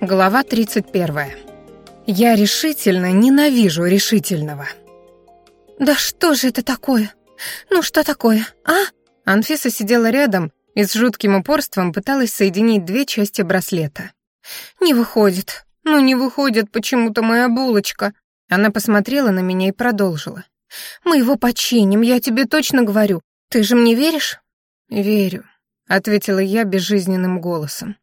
Глава 31. Я решительно ненавижу решительного. «Да что же это такое? Ну что такое, а?» Анфиса сидела рядом и с жутким упорством пыталась соединить две части браслета. «Не выходит. Ну не выходит почему-то моя булочка». Она посмотрела на меня и продолжила. «Мы его починим, я тебе точно говорю. Ты же мне веришь?» «Верю», — ответила я безжизненным голосом.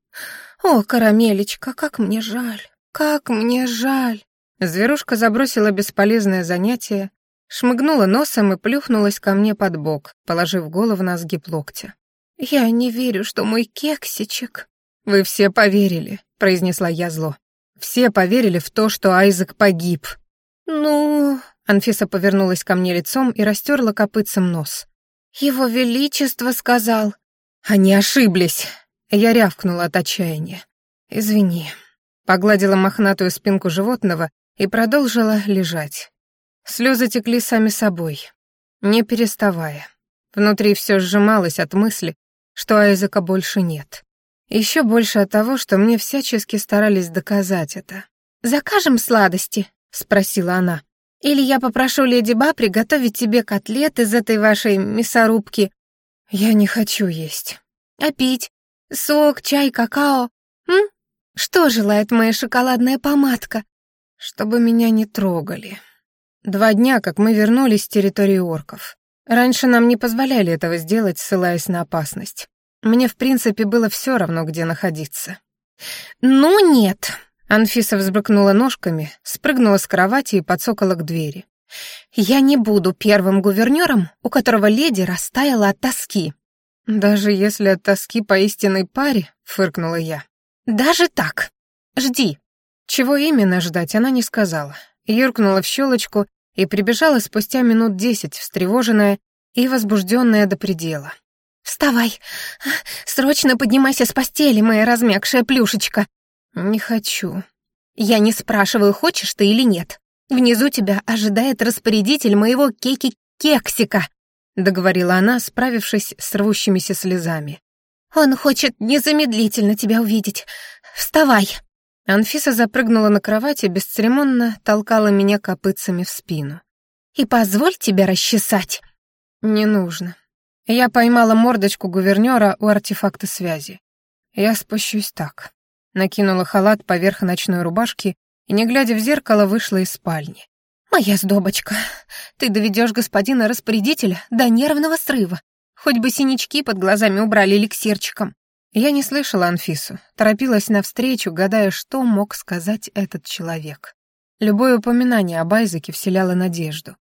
«О, карамелечка, как мне жаль, как мне жаль!» Зверушка забросила бесполезное занятие, шмыгнула носом и плюхнулась ко мне под бок, положив голову на сгиб локтя. «Я не верю, что мой кексичек...» «Вы все поверили», — произнесла я зло. «Все поверили в то, что Айзек погиб». «Ну...» — Анфиса повернулась ко мне лицом и растерла копытцем нос. «Его Величество сказал...» «Они ошиблись!» Я рявкнула от отчаяния. «Извини». Погладила мохнатую спинку животного и продолжила лежать. Слезы текли сами собой, не переставая. Внутри все сжималось от мысли, что Айзека больше нет. Еще больше от того, что мне всячески старались доказать это. «Закажем сладости?» — спросила она. «Или я попрошу леди Ба приготовить тебе котлет из этой вашей мясорубки?» «Я не хочу есть». «А пить? Сок, чай, какао. М? Что желает моя шоколадная помадка? Чтобы меня не трогали. Два дня, как мы вернулись с территории орков. Раньше нам не позволяли этого сделать, ссылаясь на опасность. Мне, в принципе, было все равно, где находиться. «Ну нет!» Анфиса взбрыкнула ножками, спрыгнула с кровати и подсокала к двери. «Я не буду первым гувернёром, у которого леди растаяла от тоски. «Даже если от тоски по истинной паре», — фыркнула я. «Даже так. Жди». Чего именно ждать, она не сказала. Юркнула в щелочку и прибежала спустя минут десять, встревоженная и возбужденная до предела. «Вставай! Срочно поднимайся с постели, моя размягшая плюшечка!» «Не хочу». «Я не спрашиваю, хочешь ты или нет. Внизу тебя ожидает распорядитель моего кеки-кексика договорила она, справившись с рвущимися слезами. «Он хочет незамедлительно тебя увидеть. Вставай!» Анфиса запрыгнула на кровать и бесцеремонно толкала меня копытцами в спину. «И позволь тебя расчесать!» «Не нужно». Я поймала мордочку гувернера у артефакта связи. Я спущусь так. Накинула халат поверх ночной рубашки и, не глядя в зеркало, вышла из спальни. «Моя сдобочка, ты доведешь господина распорядителя до нервного срыва. Хоть бы синячки под глазами убрали эликсирчиком». Я не слышала Анфису, торопилась навстречу, гадая, что мог сказать этот человек. Любое упоминание об Айзеке вселяло надежду.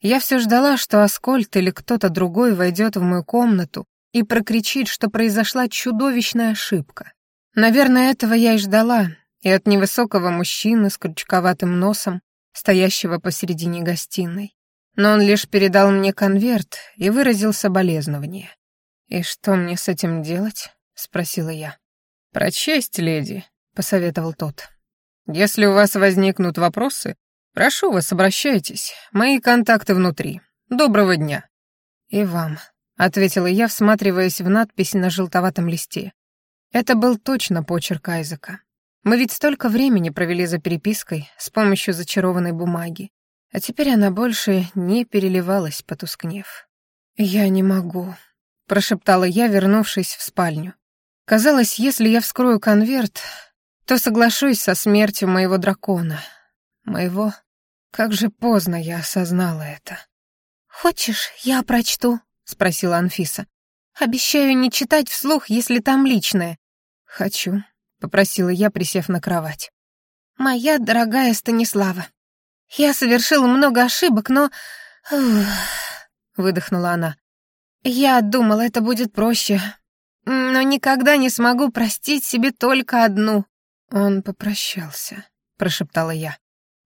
Я все ждала, что Аскольд или кто-то другой войдет в мою комнату и прокричит, что произошла чудовищная ошибка. Наверное, этого я и ждала, и от невысокого мужчины с крючковатым носом, стоящего посередине гостиной. Но он лишь передал мне конверт и выразил соболезнование. «И что мне с этим делать?» — спросила я. «Прочесть, леди», — посоветовал тот. «Если у вас возникнут вопросы, прошу вас, обращайтесь. Мои контакты внутри. Доброго дня». «И вам», — ответила я, всматриваясь в надпись на желтоватом листе. Это был точно почерк Айзека. Мы ведь столько времени провели за перепиской с помощью зачарованной бумаги, а теперь она больше не переливалась, потускнев. «Я не могу», — прошептала я, вернувшись в спальню. Казалось, если я вскрою конверт, то соглашусь со смертью моего дракона. Моего... Как же поздно я осознала это. «Хочешь, я прочту?» — спросила Анфиса. «Обещаю не читать вслух, если там личное». «Хочу», — попросила я, присев на кровать. «Моя дорогая Станислава, я совершила много ошибок, но...» Выдохнула она. «Я думала, это будет проще, но никогда не смогу простить себе только одну». «Он попрощался», — прошептала я.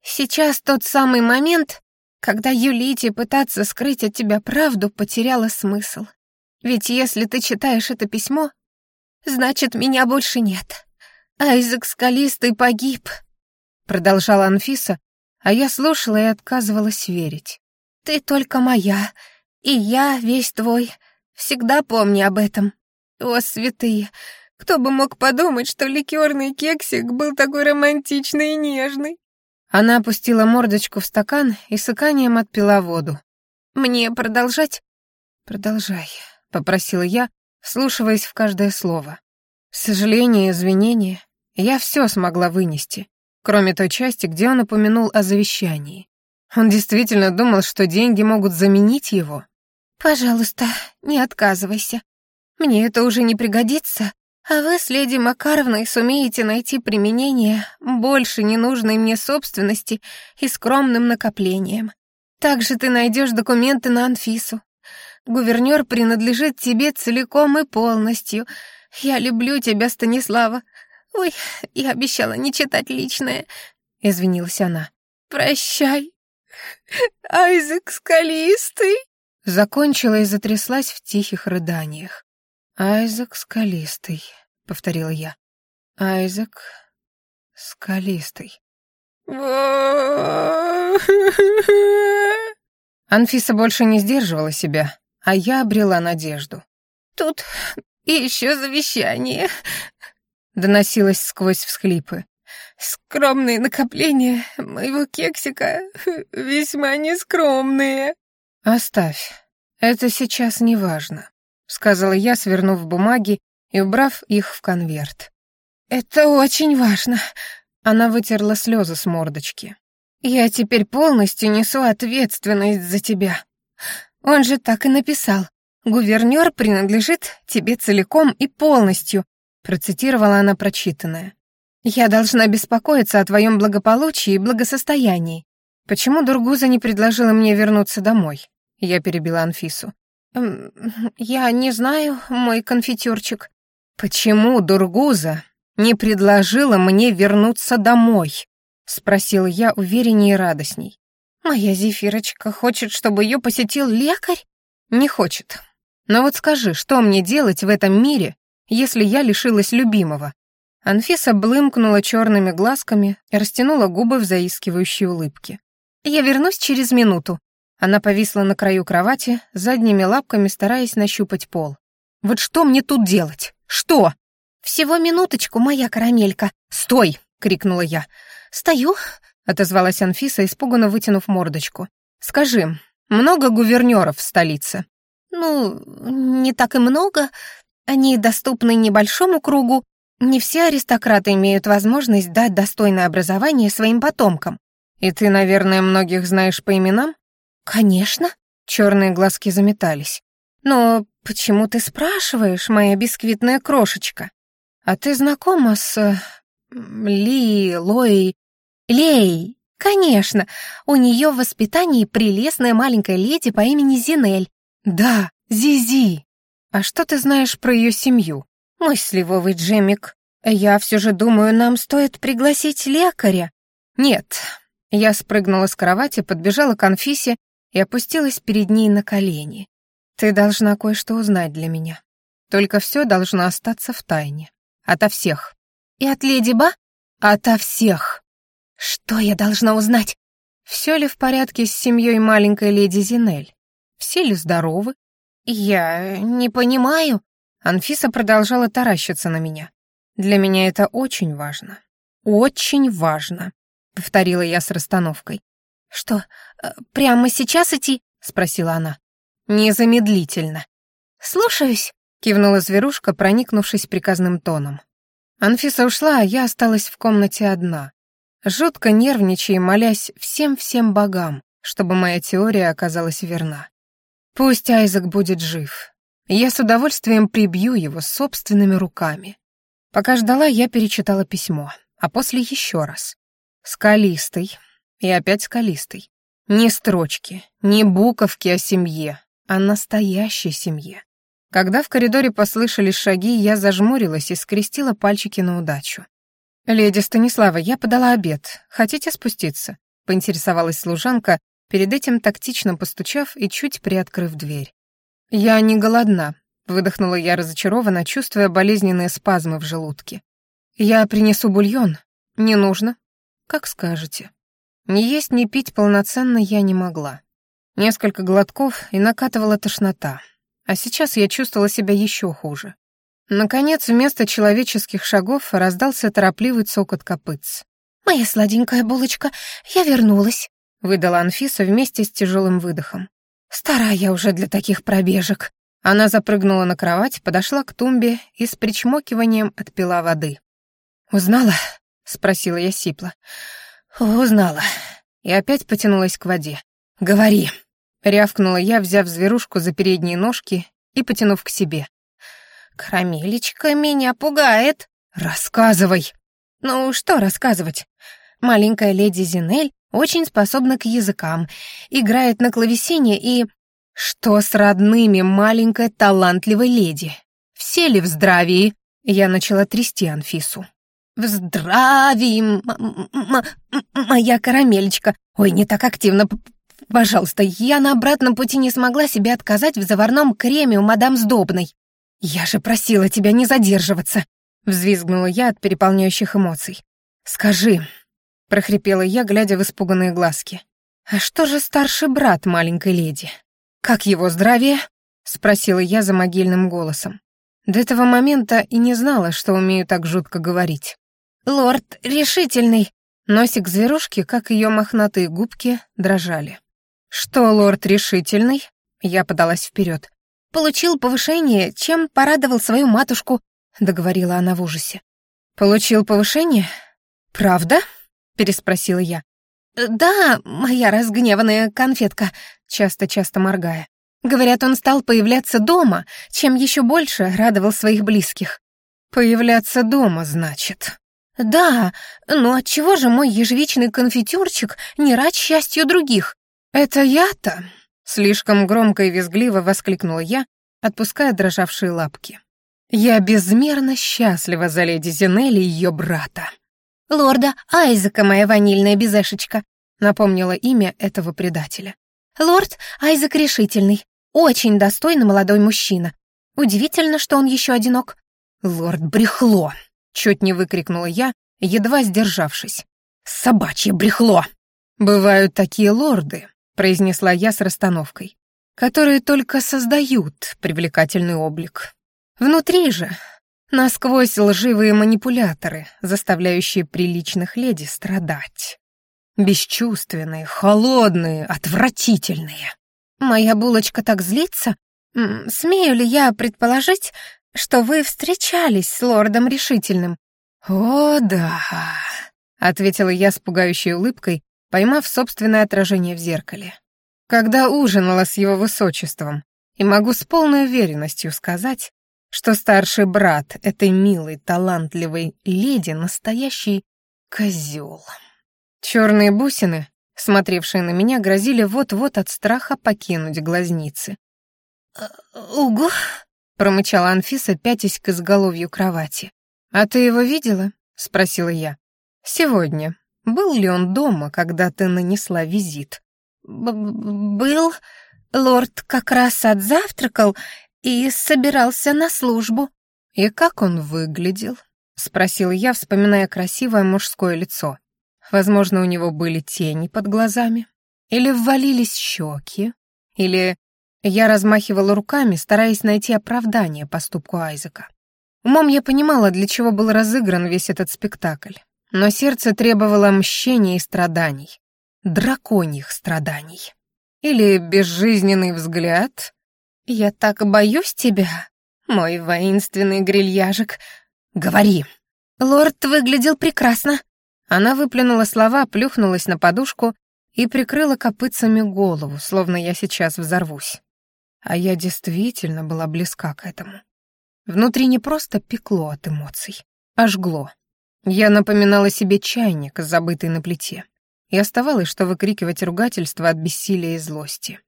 «Сейчас тот самый момент, когда юлить пытаться скрыть от тебя правду потеряла смысл. Ведь если ты читаешь это письмо, значит, меня больше нет. Айзек Скалистый погиб», — продолжала Анфиса, а я слушала и отказывалась верить. «Ты только моя, и я весь твой. Всегда помни об этом. О, святые, Кто бы мог подумать, что ликерный кексик был такой романтичный и нежный. Она опустила мордочку в стакан и с иканием отпила воду. «Мне продолжать?» «Продолжай», — попросила я, вслушиваясь в каждое слово. Сожаление и извинения я все смогла вынести, кроме той части, где он упомянул о завещании. Он действительно думал, что деньги могут заменить его? «Пожалуйста, не отказывайся. Мне это уже не пригодится, а вы с леди Макаровной сумеете найти применение больше ненужной мне собственности и скромным накоплением. Также ты найдешь документы на Анфису. Гувернёр принадлежит тебе целиком и полностью. Я люблю тебя, Станислава. Ой, я обещала не читать личное. Извинилась она. Прощай. Айзек Скалистый. Закончила и затряслась в тихих рыданиях. «Айзек Скалистый», — повторила я. «Айзек Скалистый». Анфиса больше не сдерживала себя, а я обрела надежду. «Тут еще завещание», — доносилось сквозь всхлипы. «Скромные накопления моего кексика весьма нескромные». «Оставь, это сейчас не важно», — сказала я, свернув бумаги и убрав их в конверт. «Это очень важно», — она вытерла слезы с мордочки. «Я теперь полностью несу ответственность за тебя. Он же так и написал. Гувернёр принадлежит тебе целиком и полностью», — процитировала она прочитанное. «Я должна беспокоиться о твоем благополучии и благосостоянии. Почему Дургуза не предложила мне вернуться домой?» Я перебила Анфису. «Эм, «Я не знаю, мой конфетюрчик». «Почему Дургуза не предложила мне вернуться домой?» Спросила я увереннее и радостней. «Моя Зефирочка хочет, чтобы ее посетил лекарь?» «Не хочет. Но вот скажи, что мне делать в этом мире, если я лишилась любимого?» Анфиса блымкнула черными глазками растянула губы в заискивающей улыбке. «Я вернусь через минуту», она повисла на краю кровати, задними лапками стараясь нащупать пол. «Вот что мне тут делать? Что?» «Всего минуточку, моя карамелька». «Стой!» — крикнула я. «Стою», — отозвалась Анфиса, испуганно вытянув мордочку. «Скажи, много гувернёров в столице?» «Ну, не так и много. Они доступны небольшому кругу. Не все аристократы имеют возможность дать достойное образование своим потомкам». «И ты, наверное, многих знаешь по именам?» «Конечно», — черные глазки заметались. «Но почему ты спрашиваешь, моя бисквитная крошечка? А ты знакома с... Ли, Лоей...» «Лей, конечно, у нее в воспитании прелестная маленькая леди по имени Зинель». «Да, Зизи. А что ты знаешь про ее семью?» «Мой сливовый Джемик, я все же думаю, нам стоит пригласить лекаря». «Нет». Я спрыгнула с кровати, подбежала к Анфисе и опустилась перед ней на колени. «Ты должна кое-что узнать для меня. Только все должно остаться в тайне. Ото всех». «И от леди Ба?» «Ото всех». «Что я должна узнать?» «Все ли в порядке с семьей маленькой леди Зинель? Все ли здоровы?» «Я не понимаю». Анфиса продолжала таращиться на меня. «Для меня это очень важно. Очень важно», — повторила я с расстановкой. «Что, э, прямо сейчас идти?» — спросила она. «Незамедлительно». «Слушаюсь», — кивнула зверушка, проникнувшись приказным тоном. Анфиса ушла, а я осталась в комнате одна, жутко нервничая и молясь всем-всем богам, чтобы моя теория оказалась верна. Пусть Айзек будет жив. Я с удовольствием прибью его собственными руками. Пока ждала, я перечитала письмо, а после еще раз. Скалистый, и опять скалистый. Ни строчки, ни буковки о семье, о настоящей семье. Когда в коридоре послышались шаги, я зажмурилась и скрестила пальчики на удачу. «Леди Станислава, я подала обед. Хотите спуститься?» — поинтересовалась служанка, перед этим тактично постучав и чуть приоткрыв дверь. «Я не голодна», — выдохнула я разочарованно, чувствуя болезненные спазмы в желудке. «Я принесу бульон. Не нужно. Как скажете». Ни есть, ни пить полноценно я не могла. Несколько глотков и накатывала тошнота. А сейчас я чувствовала себя еще хуже. Наконец, вместо человеческих шагов раздался торопливый цокот копытц. «Моя сладенькая булочка, я вернулась», — выдала Анфиса вместе с тяжелым выдохом. «Стара я уже для таких пробежек». Она запрыгнула на кровать, подошла к тумбе и с причмокиванием отпила воды. «Узнала?» — спросила я сипло. «Узнала». И опять потянулась к воде. «Говори», — рявкнула я, взяв зверушку за передние ножки и потянув к себе. «Карамелечка меня пугает». «Рассказывай». «Ну, что рассказывать? Маленькая леди Зинель очень способна к языкам, играет на клавесине и... Что с родными маленькой талантливой леди? Все ли в здравии?» Я начала трясти Анфису. «В здравии, моя карамелечка. Ой, не так активно, пожалуйста. Я на обратном пути не смогла себе отказать в заварном креме у мадам Сдобной. «Я же просила тебя не задерживаться», — взвизгнула я от переполняющих эмоций. «Скажи», — прохрипела я, глядя в испуганные глазки, «а что же старший брат маленькой леди? Как его здравие?» — спросила я за могильным голосом. До этого момента и не знала, что умею так жутко говорить. «Лорд решительный!» Носик зверушки, как ее мохнатые губки, дрожали. «Что, лорд решительный?» Я подалась вперед. Получил повышение, чем порадовал свою матушку», — договорила она в ужасе. «Получил повышение? Правда?» — переспросила я. «Да, моя разгневанная конфетка», часто-часто моргая. Говорят, он стал появляться дома, чем еще больше радовал своих близких. «Появляться дома, значит?» «Да, но отчего же мой ежевичный конфетюрчик не рад счастью других?» «Это я-то?» Слишком громко и визгливо воскликнула я, отпуская дрожавшие лапки. «Я безмерно счастлива за леди Зинелли и ее брата». «Лорда Айзека, моя ванильная безешечка», напомнила имя этого предателя. «Лорд Айзек решительный, очень достойный молодой мужчина. Удивительно, что он еще одинок». «Лорд брехло!» — чуть не выкрикнула я, едва сдержавшись. «Собачье брехло!» «Бывают такие лорды, — произнесла я с расстановкой, «которые только создают привлекательный облик. Внутри же насквозь лживые манипуляторы, заставляющие приличных леди страдать. Бесчувственные, холодные, отвратительные». «Моя булочка так злится? Смею ли я предположить, что вы встречались с лордом решительным?» «О, да», — ответила я с пугающей улыбкой, поймав собственное отражение в зеркале. Когда ужинала с его высочеством, и могу с полной уверенностью сказать, что старший брат этой милой, талантливой леди настоящий козел. Черные бусины, смотревшие на меня, грозили вот-вот от страха покинуть глазницы. «Угу», — промычала Анфиса, пятясь к изголовью кровати. «А ты его видела?» — спросила я. «Сегодня, был ли он дома, когда ты нанесла визит? Б был. Лорд как раз отзавтракал и собирался на службу. И как он выглядел? Спросил я, вспоминая красивое мужское лицо. Возможно, у него были тени под глазами? Или ввалились щеки? Или... Я размахивала руками, стараясь найти оправдание поступку Айзека. Умом я понимала, для чего был разыгран весь этот спектакль но сердце требовало мщения и страданий, драконьих страданий. Или безжизненный взгляд. «Я так боюсь тебя, мой воинственный грильяжик. Говори». «Лорд выглядел прекрасно». Она выплюнула слова, плюхнулась на подушку и прикрыла копытцами голову, словно я сейчас взорвусь. А я действительно была близка к этому. Внутри не просто пекло от эмоций, а жгло. Я напоминала себе чайник, забытый на плите, и оставалось, что выкрикивать ругательства от бессилия и злости.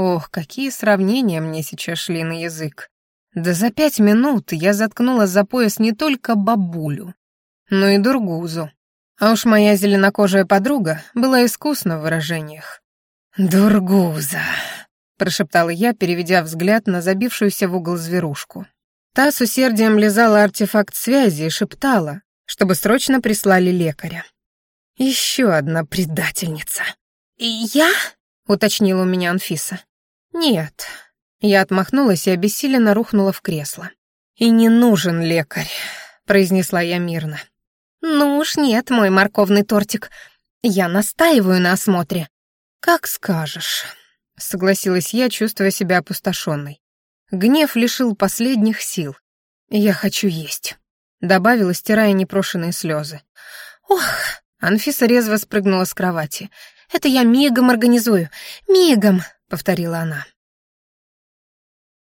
Ох, какие сравнения мне сейчас шли на язык. Да за пять минут я заткнула за пояс не только бабулю, но и Дургузу. А уж моя зеленокожая подруга была искусна в выражениях. «Дургуза», — прошептала я, переведя взгляд на забившуюся в угол зверушку. Та с усердием лизала артефакт связи и шептала, чтобы срочно прислали лекаря. Еще одна предательница. «Я?» — уточнила у меня Анфиса. «Нет». Я отмахнулась и обессиленно рухнула в кресло. «И не нужен лекарь», — произнесла я мирно. «Ну уж нет, мой морковный тортик. Я настаиваю на осмотре». «Как скажешь», — согласилась я, чувствуя себя опустошенной. Гнев лишил последних сил. «Я хочу есть», — добавила, стирая непрошенные слезы. «Ох!» — Анфиса резво спрыгнула с кровати. «Это я мигом организую. Мигом!» — повторила она.